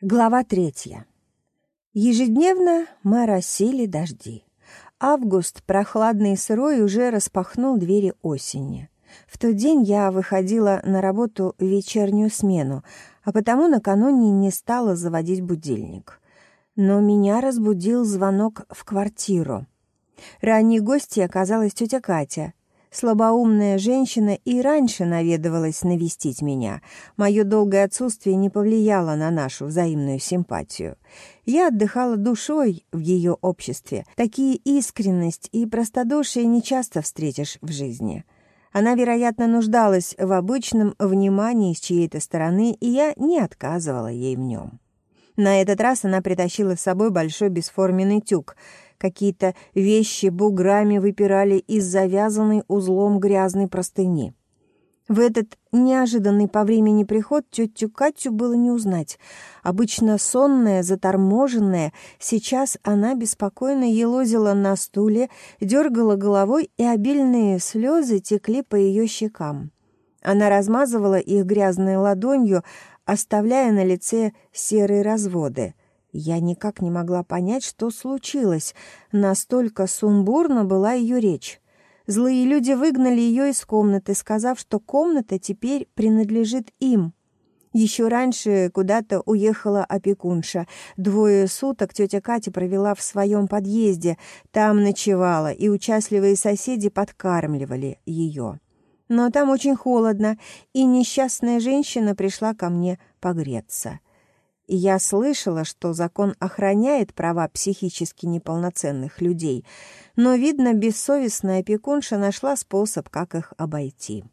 Глава третья. Ежедневно мы росили дожди. Август, прохладный и сырой, уже распахнул двери осени. В тот день я выходила на работу в вечернюю смену, а потому накануне не стала заводить будильник. Но меня разбудил звонок в квартиру. Ранней гостьей оказалась тетя Катя, Слабоумная женщина и раньше наведывалась навестить меня. Мое долгое отсутствие не повлияло на нашу взаимную симпатию. Я отдыхала душой в ее обществе. Такие искренность и простодушие не часто встретишь в жизни. Она, вероятно, нуждалась в обычном внимании с чьей-то стороны, и я не отказывала ей в нем. На этот раз она притащила с собой большой бесформенный тюк — Какие-то вещи буграми выпирали из завязанной узлом грязной простыни. В этот неожиданный по времени приход тетю Катю было не узнать. Обычно сонная, заторможенная, сейчас она беспокойно елозила на стуле, дергала головой, и обильные слезы текли по ее щекам. Она размазывала их грязной ладонью, оставляя на лице серые разводы. Я никак не могла понять, что случилось. Настолько сумбурно была ее речь. Злые люди выгнали ее из комнаты, сказав, что комната теперь принадлежит им. Еще раньше куда-то уехала опекунша. Двое суток тетя Катя провела в своем подъезде. Там ночевала, и участливые соседи подкармливали ее. Но там очень холодно, и несчастная женщина пришла ко мне погреться. И я слышала, что закон охраняет права психически неполноценных людей, но, видно, бессовестная опекунша нашла способ, как их обойти.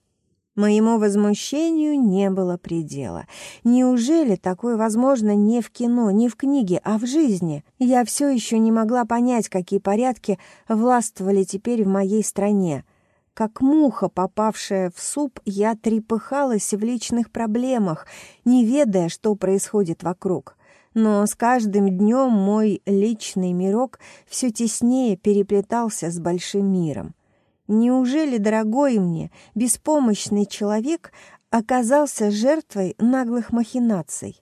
Моему возмущению не было предела. Неужели такое возможно не в кино, не в книге, а в жизни? Я все еще не могла понять, какие порядки властвовали теперь в моей стране — как муха, попавшая в суп, я трепыхалась в личных проблемах, не ведая, что происходит вокруг. Но с каждым днем мой личный мирок все теснее переплетался с большим миром. Неужели, дорогой мне, беспомощный человек оказался жертвой наглых махинаций?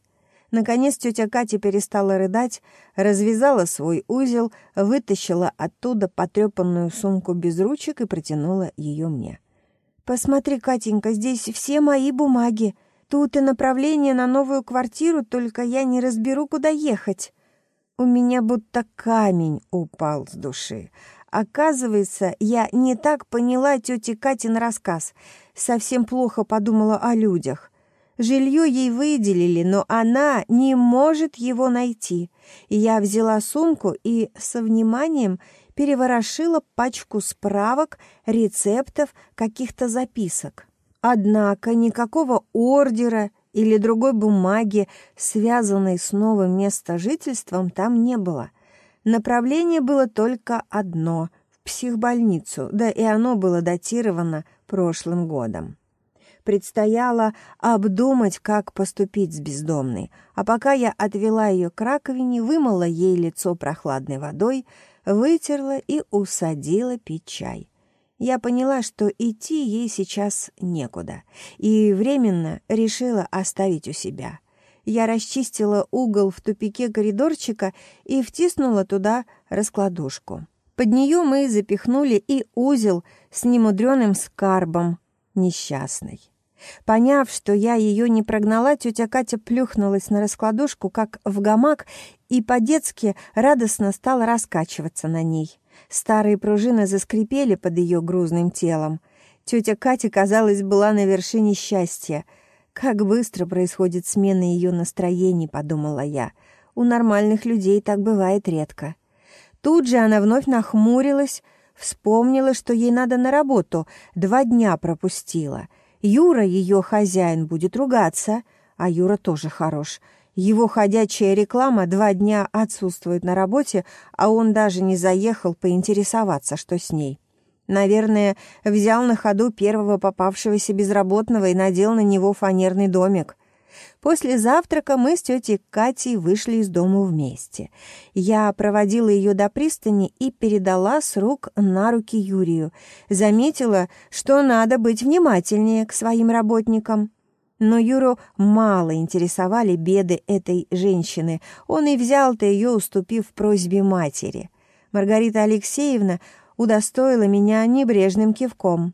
Наконец тетя Катя перестала рыдать, развязала свой узел, вытащила оттуда потрепанную сумку без ручек и протянула ее мне. «Посмотри, Катенька, здесь все мои бумаги. Тут и направление на новую квартиру, только я не разберу, куда ехать». У меня будто камень упал с души. Оказывается, я не так поняла тети Катин рассказ. Совсем плохо подумала о людях. Жилье ей выделили, но она не может его найти. Я взяла сумку и со вниманием переворошила пачку справок, рецептов, каких-то записок. Однако никакого ордера или другой бумаги, связанной с новым местожительством, там не было. Направление было только одно — в психбольницу, да и оно было датировано прошлым годом. Предстояло обдумать, как поступить с бездомной, а пока я отвела ее к раковине, вымыла ей лицо прохладной водой, вытерла и усадила пить чай. Я поняла, что идти ей сейчас некуда, и временно решила оставить у себя. Я расчистила угол в тупике коридорчика и втиснула туда раскладушку. Под нее мы запихнули и узел с немудреным скарбом несчастной. Поняв, что я ее не прогнала, тетя Катя плюхнулась на раскладушку, как в гамак, и по-детски радостно стала раскачиваться на ней. Старые пружины заскрипели под ее грузным телом. Тетя Катя, казалось, была на вершине счастья. «Как быстро происходит смена ее настроений», — подумала я. «У нормальных людей так бывает редко». Тут же она вновь нахмурилась, вспомнила, что ей надо на работу, два дня пропустила — Юра, ее хозяин, будет ругаться, а Юра тоже хорош. Его ходячая реклама два дня отсутствует на работе, а он даже не заехал поинтересоваться, что с ней. Наверное, взял на ходу первого попавшегося безработного и надел на него фанерный домик. После завтрака мы с тетей Катей вышли из дома вместе. Я проводила ее до пристани и передала с рук на руки Юрию. Заметила, что надо быть внимательнее к своим работникам. Но Юру мало интересовали беды этой женщины. Он и взял-то ее, уступив просьбе матери. Маргарита Алексеевна удостоила меня небрежным кивком.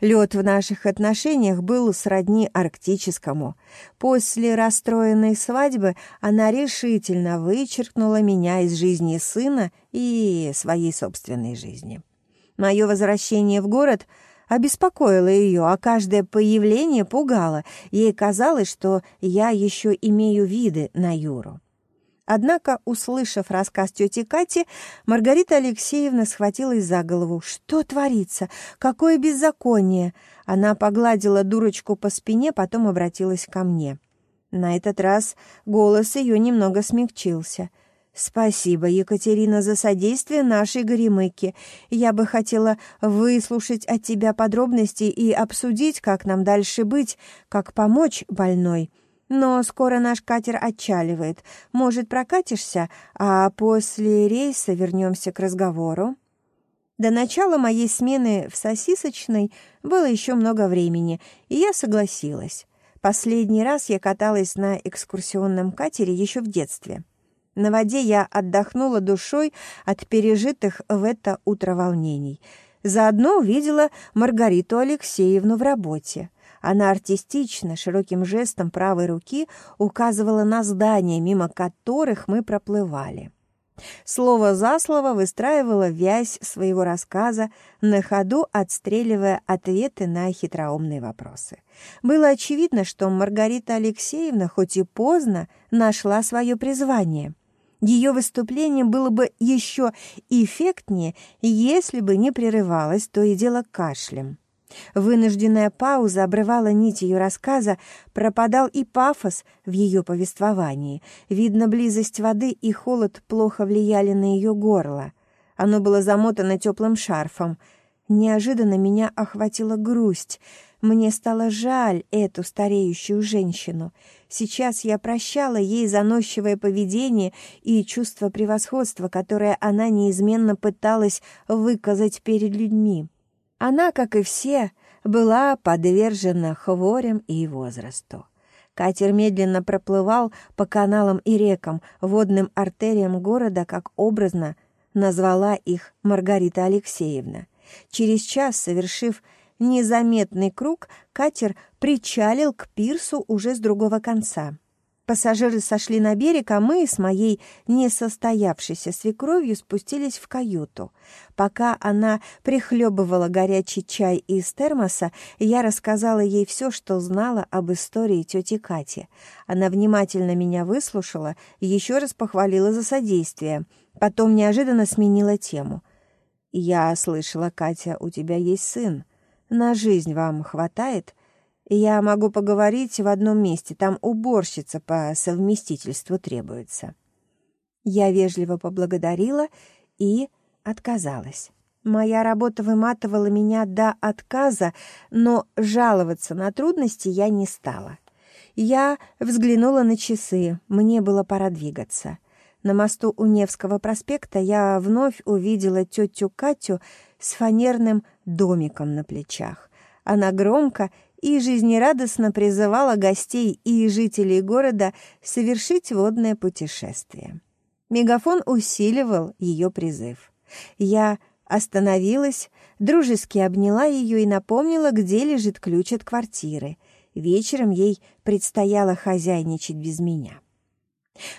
Лед в наших отношениях был сродни арктическому. После расстроенной свадьбы она решительно вычеркнула меня из жизни сына и своей собственной жизни. Мое возвращение в город обеспокоило ее, а каждое появление пугало. Ей казалось, что я еще имею виды на Юру. Однако, услышав рассказ тети Кати, Маргарита Алексеевна схватилась за голову. «Что творится? Какое беззаконие!» Она погладила дурочку по спине, потом обратилась ко мне. На этот раз голос ее немного смягчился. «Спасибо, Екатерина, за содействие нашей горемыке. Я бы хотела выслушать от тебя подробности и обсудить, как нам дальше быть, как помочь больной». Но скоро наш катер отчаливает. Может, прокатишься, а после рейса вернемся к разговору?» До начала моей смены в сосисочной было еще много времени, и я согласилась. Последний раз я каталась на экскурсионном катере еще в детстве. На воде я отдохнула душой от пережитых в это утро волнений. Заодно увидела Маргариту Алексеевну в работе. Она артистично, широким жестом правой руки указывала на здания, мимо которых мы проплывали. Слово за слово выстраивала вязь своего рассказа, на ходу отстреливая ответы на хитроумные вопросы. Было очевидно, что Маргарита Алексеевна, хоть и поздно, нашла свое призвание. Ее выступление было бы еще эффектнее, если бы не прерывалось то и дело кашлем. Вынужденная пауза обрывала нить ее рассказа, пропадал и пафос в ее повествовании. Видно, близость воды и холод плохо влияли на ее горло. Оно было замотано теплым шарфом. Неожиданно меня охватила грусть. Мне стало жаль эту стареющую женщину. Сейчас я прощала ей заносчивое поведение и чувство превосходства, которое она неизменно пыталась выказать перед людьми. Она, как и все, была подвержена хворям и возрасту. Катер медленно проплывал по каналам и рекам, водным артериям города, как образно назвала их Маргарита Алексеевна. Через час, совершив незаметный круг, катер причалил к пирсу уже с другого конца. Пассажиры сошли на берег, а мы с моей несостоявшейся свекровью спустились в каюту. Пока она прихлебывала горячий чай из термоса, я рассказала ей все, что знала об истории тети Кати. Она внимательно меня выслушала и еще раз похвалила за содействие. Потом неожиданно сменила тему. «Я слышала, Катя, у тебя есть сын. На жизнь вам хватает?» Я могу поговорить в одном месте, там уборщица по совместительству требуется». Я вежливо поблагодарила и отказалась. Моя работа выматывала меня до отказа, но жаловаться на трудности я не стала. Я взглянула на часы, мне было пора двигаться. На мосту у Невского проспекта я вновь увидела тетю Катю с фанерным домиком на плечах. Она громко и жизнерадостно призывала гостей и жителей города совершить водное путешествие. Мегафон усиливал ее призыв. Я остановилась, дружески обняла ее и напомнила, где лежит ключ от квартиры. Вечером ей предстояло хозяйничать без меня.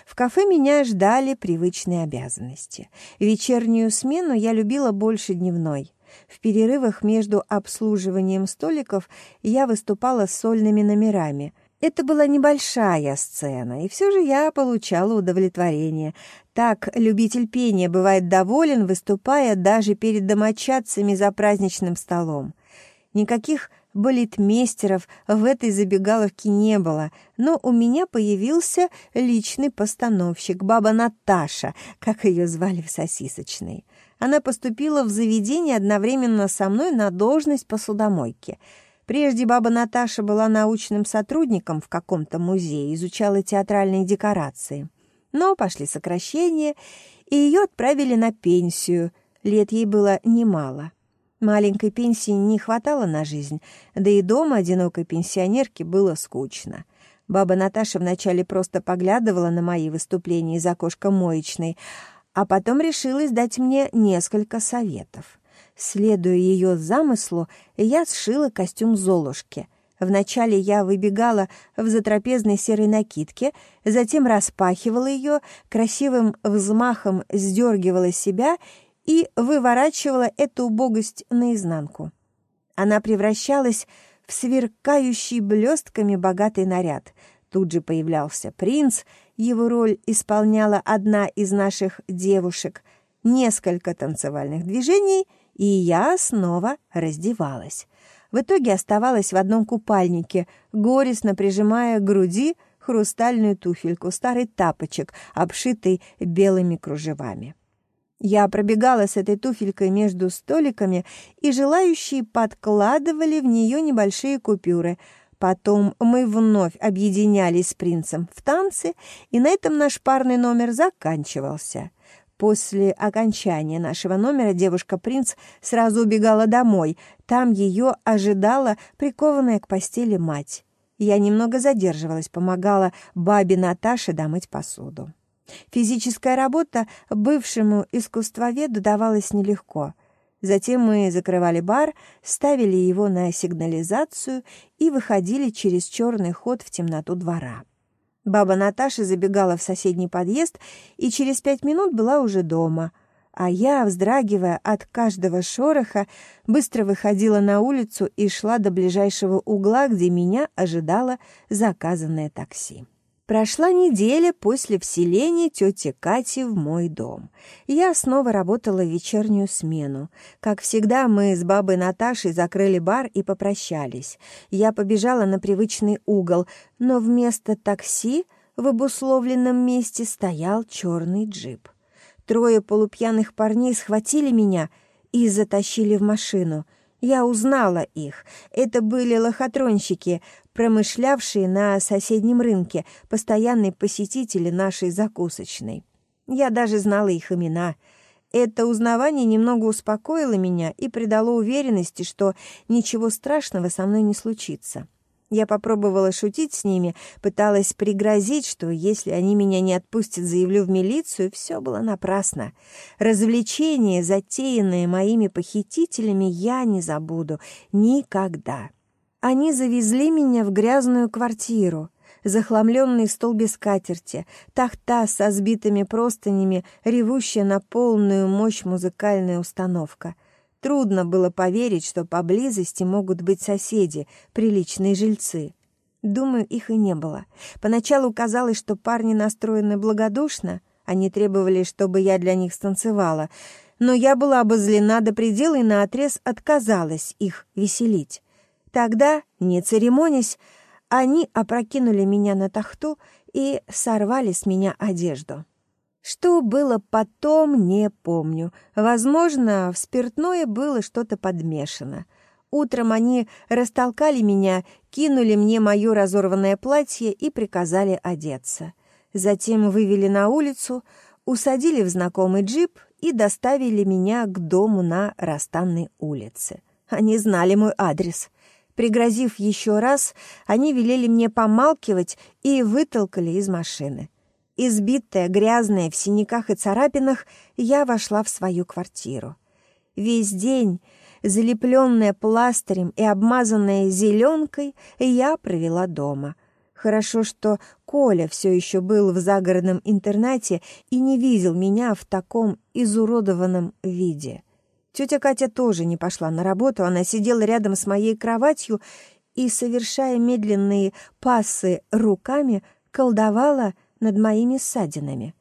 В кафе меня ждали привычные обязанности. Вечернюю смену я любила больше дневной. В перерывах между обслуживанием столиков я выступала с сольными номерами. Это была небольшая сцена, и все же я получала удовлетворение. Так любитель пения бывает доволен, выступая даже перед домочадцами за праздничным столом. Никаких балетмейстеров в этой забегаловке не было, но у меня появился личный постановщик, баба Наташа, как ее звали в сосисочной она поступила в заведение одновременно со мной на должность посудомойки. Прежде баба Наташа была научным сотрудником в каком-то музее, изучала театральные декорации. Но пошли сокращения, и ее отправили на пенсию. Лет ей было немало. Маленькой пенсии не хватало на жизнь, да и дома одинокой пенсионерке было скучно. Баба Наташа вначале просто поглядывала на мои выступления из окошка моечной, а потом решилась дать мне несколько советов. Следуя ее замыслу, я сшила костюм Золушки. Вначале я выбегала в затрапезной серой накидке, затем распахивала ее, красивым взмахом сдергивала себя и выворачивала эту убогость наизнанку. Она превращалась в сверкающий блестками богатый наряд. Тут же появлялся принц, его роль исполняла одна из наших девушек. Несколько танцевальных движений, и я снова раздевалась. В итоге оставалась в одном купальнике, горестно прижимая к груди хрустальную туфельку, старый тапочек, обшитый белыми кружевами. Я пробегала с этой туфелькой между столиками, и желающие подкладывали в нее небольшие купюры. Потом мы вновь объединялись с принцем в танцы, и на этом наш парный номер заканчивался. После окончания нашего номера девушка-принц сразу убегала домой. Там ее ожидала прикованная к постели мать. Я немного задерживалась, помогала бабе Наташе домыть посуду. Физическая работа бывшему искусствоведу давалась нелегко. Затем мы закрывали бар, ставили его на сигнализацию и выходили через черный ход в темноту двора. Баба Наташа забегала в соседний подъезд и через пять минут была уже дома, а я, вздрагивая от каждого шороха, быстро выходила на улицу и шла до ближайшего угла, где меня ожидало заказанное такси. Прошла неделя после вселения тети Кати в мой дом. Я снова работала вечернюю смену. Как всегда, мы с бабой Наташей закрыли бар и попрощались. Я побежала на привычный угол, но вместо такси в обусловленном месте стоял черный джип. Трое полупьяных парней схватили меня и затащили в машину — я узнала их. Это были лохотронщики, промышлявшие на соседнем рынке, постоянные посетители нашей закусочной. Я даже знала их имена. Это узнавание немного успокоило меня и придало уверенности, что ничего страшного со мной не случится. Я попробовала шутить с ними, пыталась пригрозить, что если они меня не отпустят, заявлю в милицию, все было напрасно. Развлечение, затеянное моими похитителями, я не забуду никогда. Они завезли меня в грязную квартиру, захламленный стол без скатерти, тахта со сбитыми простынями, ревущая на полную мощь музыкальная установка. Трудно было поверить, что поблизости могут быть соседи, приличные жильцы. Думаю, их и не было. Поначалу казалось, что парни настроены благодушно, они требовали, чтобы я для них станцевала, но я была обозлена до предела и наотрез отказалась их веселить. Тогда, не церемонясь, они опрокинули меня на тахту и сорвали с меня одежду. Что было потом, не помню. Возможно, в спиртное было что-то подмешано. Утром они растолкали меня, кинули мне мое разорванное платье и приказали одеться. Затем вывели на улицу, усадили в знакомый джип и доставили меня к дому на Растанной улице. Они знали мой адрес. Пригрозив еще раз, они велели мне помалкивать и вытолкали из машины. Избитая, грязная, в синяках и царапинах, я вошла в свою квартиру. Весь день, залепленная пластырем и обмазанная зеленкой, я провела дома. Хорошо, что Коля все еще был в загородном интернате и не видел меня в таком изуродованном виде. Тетя Катя тоже не пошла на работу, она сидела рядом с моей кроватью и, совершая медленные пассы руками, колдовала над моими ссадинами.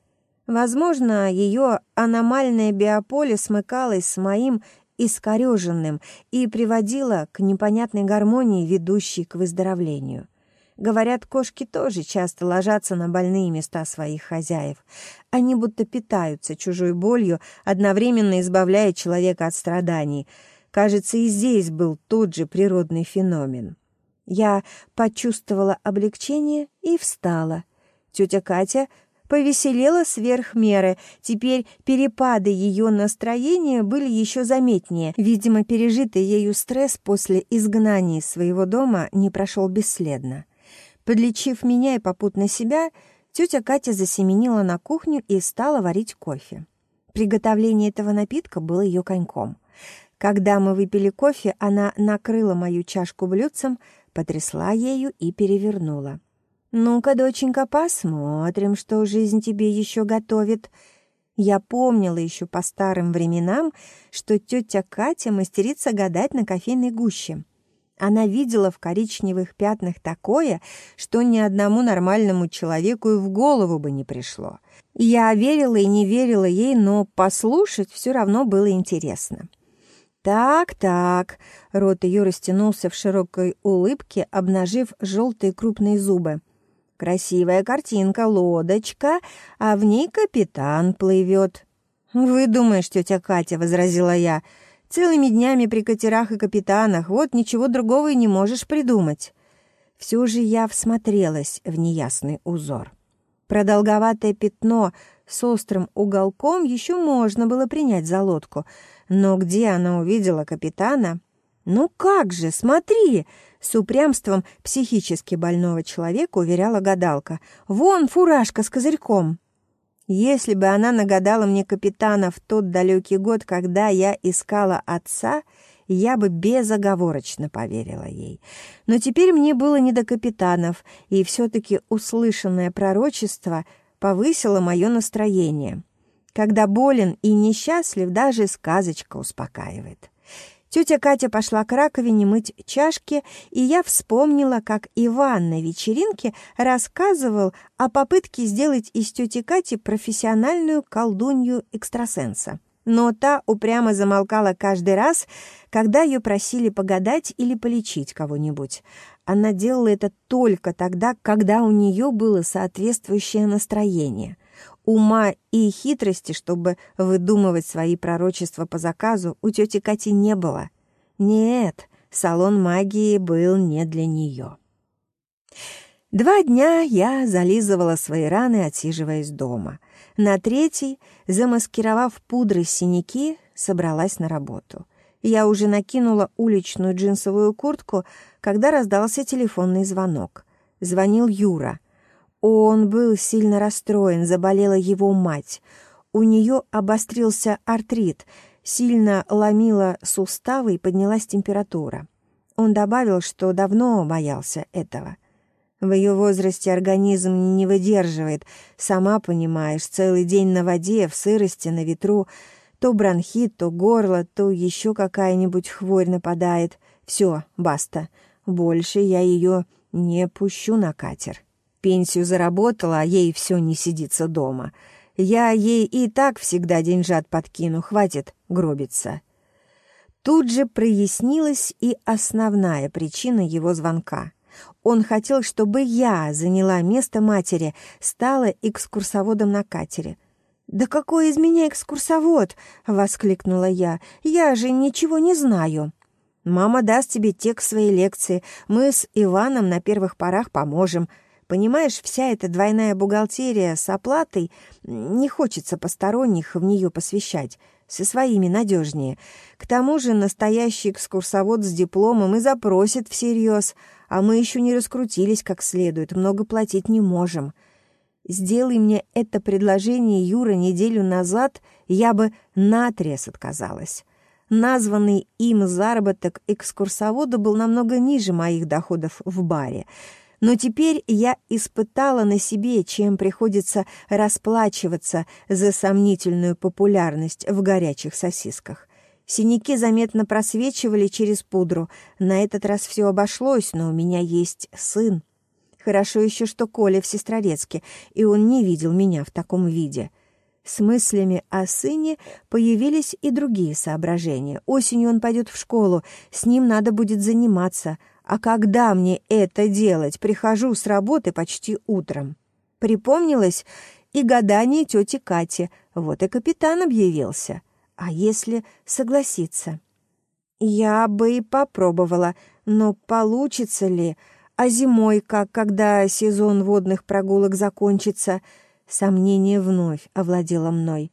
Возможно, ее аномальное биополе смыкалось с моим искореженным и приводило к непонятной гармонии, ведущей к выздоровлению. Говорят, кошки тоже часто ложатся на больные места своих хозяев. Они будто питаются чужой болью, одновременно избавляя человека от страданий. Кажется, и здесь был тот же природный феномен. Я почувствовала облегчение и встала. Тетя Катя повеселела сверх меры. Теперь перепады ее настроения были еще заметнее. Видимо, пережитый ею стресс после изгнания из своего дома не прошел бесследно. Подлечив меня и попутно себя, тетя Катя засеменила на кухню и стала варить кофе. Приготовление этого напитка было ее коньком. Когда мы выпили кофе, она накрыла мою чашку блюдцем, потрясла ею и перевернула. «Ну-ка, доченька, посмотрим, что жизнь тебе еще готовит». Я помнила еще по старым временам, что тетя Катя мастерится гадать на кофейной гуще. Она видела в коричневых пятнах такое, что ни одному нормальному человеку и в голову бы не пришло. Я верила и не верила ей, но послушать все равно было интересно. «Так-так», — рот ее растянулся в широкой улыбке, обнажив желтые крупные зубы. Красивая картинка, лодочка, а в ней капитан плывет. «Вы думаешь, тетя Катя», — возразила я, — «целыми днями при катерах и капитанах, вот ничего другого и не можешь придумать». Все же я всмотрелась в неясный узор. Продолговатое пятно с острым уголком еще можно было принять за лодку, но где она увидела капитана? «Ну как же, смотри!» С упрямством психически больного человека уверяла гадалка. «Вон фуражка с козырьком!» Если бы она нагадала мне капитана в тот далекий год, когда я искала отца, я бы безоговорочно поверила ей. Но теперь мне было не до капитанов, и все-таки услышанное пророчество повысило мое настроение. Когда болен и несчастлив, даже сказочка успокаивает. Тетя Катя пошла к раковине мыть чашки, и я вспомнила, как Иван на вечеринке рассказывал о попытке сделать из тети Кати профессиональную колдунью-экстрасенса. Но та упрямо замолкала каждый раз, когда ее просили погадать или полечить кого-нибудь. Она делала это только тогда, когда у нее было соответствующее настроение — Ума и хитрости, чтобы выдумывать свои пророчества по заказу, у тети Кати не было. Нет, салон магии был не для нее. Два дня я зализывала свои раны, отсиживаясь дома. На третий, замаскировав пудрой синяки, собралась на работу. Я уже накинула уличную джинсовую куртку, когда раздался телефонный звонок. Звонил Юра — он был сильно расстроен, заболела его мать. У нее обострился артрит, сильно ломила суставы и поднялась температура. Он добавил, что давно боялся этого. В ее возрасте организм не выдерживает, сама понимаешь, целый день на воде, в сырости, на ветру, то бронхит, то горло, то еще какая-нибудь хворь нападает. Все, баста, больше я ее не пущу на катер. Пенсию заработала, а ей все не сидится дома. Я ей и так всегда деньжат подкину, хватит гробиться. Тут же прояснилась и основная причина его звонка. Он хотел, чтобы я заняла место матери, стала экскурсоводом на катере. «Да какой из меня экскурсовод?» — воскликнула я. «Я же ничего не знаю». «Мама даст тебе текст своей лекции. Мы с Иваном на первых порах поможем», Понимаешь, вся эта двойная бухгалтерия с оплатой, не хочется посторонних в нее посвящать, со своими надежнее. К тому же настоящий экскурсовод с дипломом и запросит всерьез, а мы еще не раскрутились как следует, много платить не можем. Сделай мне это предложение, Юра, неделю назад, я бы наотрез отказалась. Названный им заработок экскурсовода был намного ниже моих доходов в баре — но теперь я испытала на себе, чем приходится расплачиваться за сомнительную популярность в горячих сосисках. Синяки заметно просвечивали через пудру. На этот раз все обошлось, но у меня есть сын. Хорошо еще, что Коля в Сестрорецке, и он не видел меня в таком виде. С мыслями о сыне появились и другие соображения. Осенью он пойдет в школу, с ним надо будет заниматься — а когда мне это делать? Прихожу с работы почти утром. Припомнилось и гадание тети Кати. Вот и капитан объявился. А если согласиться? Я бы и попробовала, но получится ли? А зимой как, когда сезон водных прогулок закончится? Сомнение вновь овладело мной.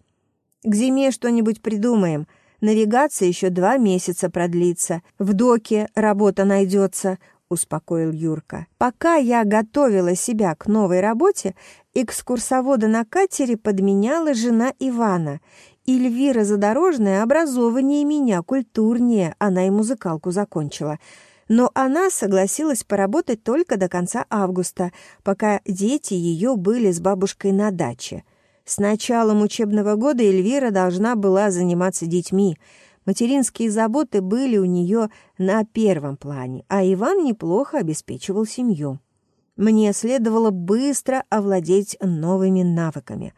«К зиме что-нибудь придумаем. Навигация еще два месяца продлится. В доке работа найдется», — успокоил Юрка. «Пока я готовила себя к новой работе, экскурсовода на катере подменяла жена Ивана. Эльвира Задорожная образованнее меня, культурнее, она и музыкалку закончила» но она согласилась поработать только до конца августа, пока дети ее были с бабушкой на даче. С началом учебного года Эльвира должна была заниматься детьми. Материнские заботы были у нее на первом плане, а Иван неплохо обеспечивал семью. Мне следовало быстро овладеть новыми навыками.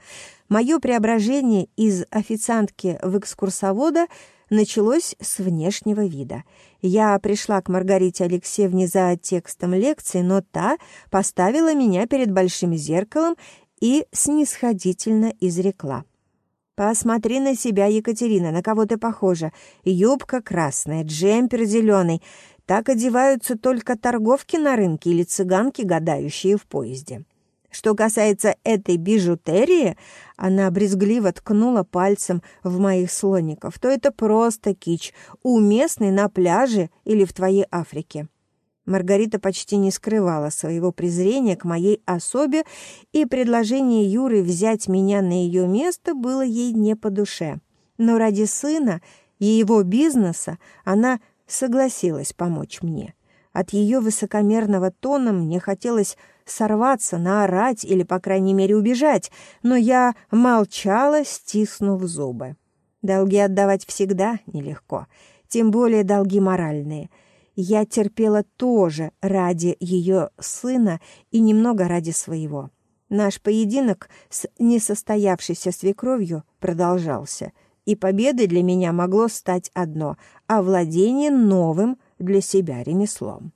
Мое преображение из официантки в экскурсовода – началось с внешнего вида. Я пришла к Маргарите Алексеевне за текстом лекции, но та поставила меня перед большим зеркалом и снисходительно изрекла. «Посмотри на себя, Екатерина, на кого ты похожа. Юбка красная, джемпер зеленый. Так одеваются только торговки на рынке или цыганки, гадающие в поезде». Что касается этой бижутерии, она брезгливо ткнула пальцем в моих слоников, то это просто кич, уместный на пляже или в твоей Африке. Маргарита почти не скрывала своего презрения к моей особе, и предложение Юры взять меня на ее место было ей не по душе. Но ради сына и его бизнеса она согласилась помочь мне. От ее высокомерного тона мне хотелось сорваться, наорать или, по крайней мере, убежать, но я молчала, стиснув зубы. Долги отдавать всегда нелегко, тем более долги моральные. Я терпела тоже ради ее сына и немного ради своего. Наш поединок с несостоявшейся свекровью продолжался, и победой для меня могло стать одно — овладение новым для себя ремеслом.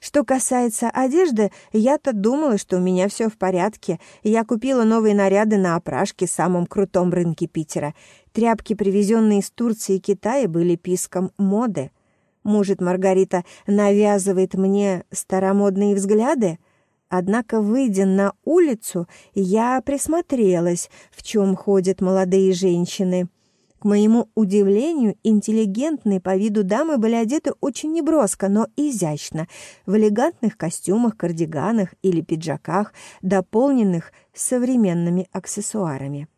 Что касается одежды, я-то думала, что у меня все в порядке. Я купила новые наряды на опрашке самом крутом рынке Питера. Тряпки, привезенные из Турции и Китая, были писком моды. Может, Маргарита навязывает мне старомодные взгляды? Однако, выйдя на улицу, я присмотрелась, в чем ходят молодые женщины. К моему удивлению, интеллигентные по виду дамы были одеты очень неброско, но изящно, в элегантных костюмах, кардиганах или пиджаках, дополненных современными аксессуарами.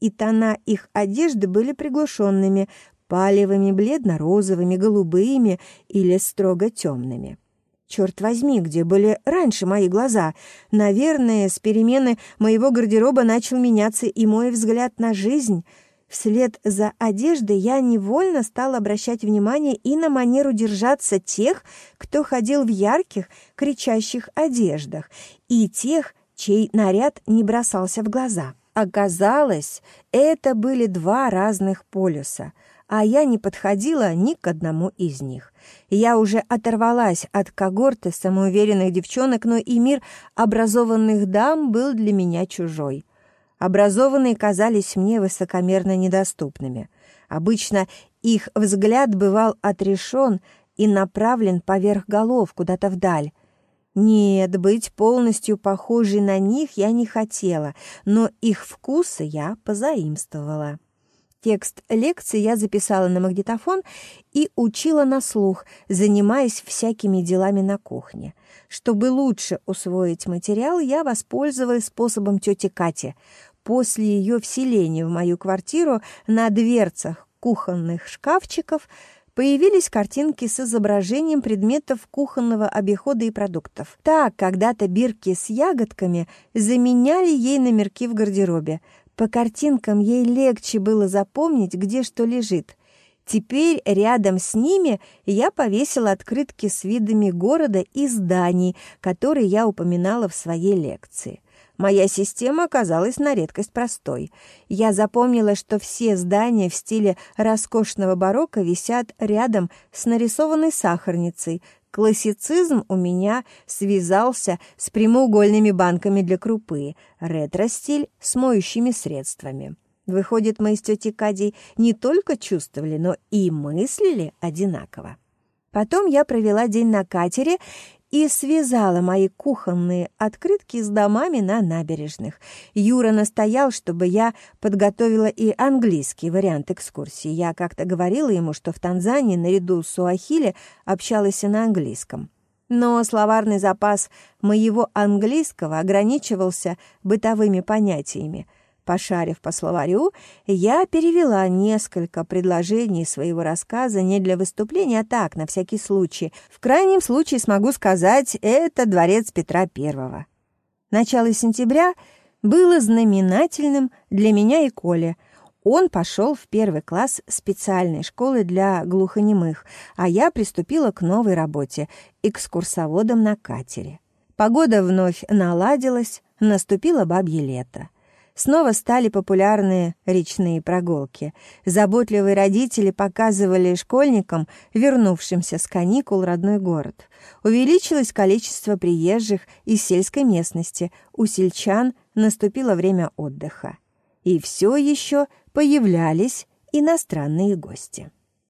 И тона их одежды были приглушенными, палевыми, бледно-розовыми, голубыми или строго темными. Черт возьми, где были раньше мои глаза? Наверное, с перемены моего гардероба начал меняться и мой взгляд на жизнь — Вслед за одеждой я невольно стал обращать внимание и на манеру держаться тех, кто ходил в ярких, кричащих одеждах, и тех, чей наряд не бросался в глаза. Оказалось, это были два разных полюса, а я не подходила ни к одному из них. Я уже оторвалась от когорты самоуверенных девчонок, но и мир образованных дам был для меня чужой. Образованные казались мне высокомерно недоступными. Обычно их взгляд бывал отрешен и направлен поверх голов куда-то вдаль. Нет, быть полностью похожей на них я не хотела, но их вкусы я позаимствовала. Текст лекции я записала на магнитофон и учила на слух, занимаясь всякими делами на кухне. Чтобы лучше усвоить материал, я воспользовалась способом тети Кати. После ее вселения в мою квартиру на дверцах кухонных шкафчиков появились картинки с изображением предметов кухонного обихода и продуктов. Так, когда-то бирки с ягодками заменяли ей номерки в гардеробе. По картинкам ей легче было запомнить, где что лежит. Теперь рядом с ними я повесила открытки с видами города и зданий, которые я упоминала в своей лекции. Моя система оказалась на редкость простой. Я запомнила, что все здания в стиле роскошного барокко висят рядом с нарисованной сахарницей. Классицизм у меня связался с прямоугольными банками для крупы, ретро-стиль с моющими средствами. Выходит, мы с тетей Кадей не только чувствовали, но и мыслили одинаково. Потом я провела день на катере и связала мои кухонные открытки с домами на набережных. Юра настоял, чтобы я подготовила и английский вариант экскурсии. Я как-то говорила ему, что в Танзании наряду с Суахили общалась и на английском. Но словарный запас моего английского ограничивался бытовыми понятиями – Пошарив по словарю, я перевела несколько предложений своего рассказа не для выступления, а так, на всякий случай. В крайнем случае смогу сказать, это дворец Петра Первого. Начало сентября было знаменательным для меня и Коли. Он пошел в первый класс специальной школы для глухонемых, а я приступила к новой работе – экскурсоводом на катере. Погода вновь наладилась, наступило бабье лето. Снова стали популярны речные прогулки. Заботливые родители показывали школьникам, вернувшимся с каникул, родной город. Увеличилось количество приезжих из сельской местности. У сельчан наступило время отдыха. И все еще появлялись иностранные гости.